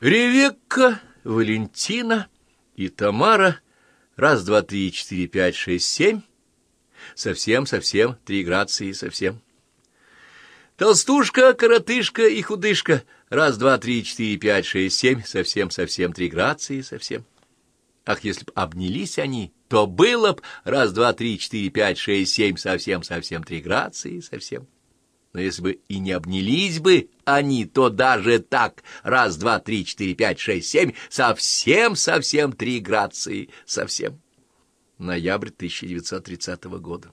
Ревекка, Валентина и Тамара. Раз, два, три, четыре, пять, шесть, семь. Совсем-совсем, три грации совсем. Толстушка, коротышка и худышка. Раз, два, три, четыре, пять, шесть, семь. Совсем-совсем, три грации совсем. Ах, если б обнялись они, то было б раз, два, три, четыре, пять, шесть, семь, совсем-совсем, три грации совсем. Но если бы и не обнялись бы они, то даже так, раз, два, три, четыре, пять, шесть, семь, совсем-совсем три грации, совсем. Ноябрь 1930 года.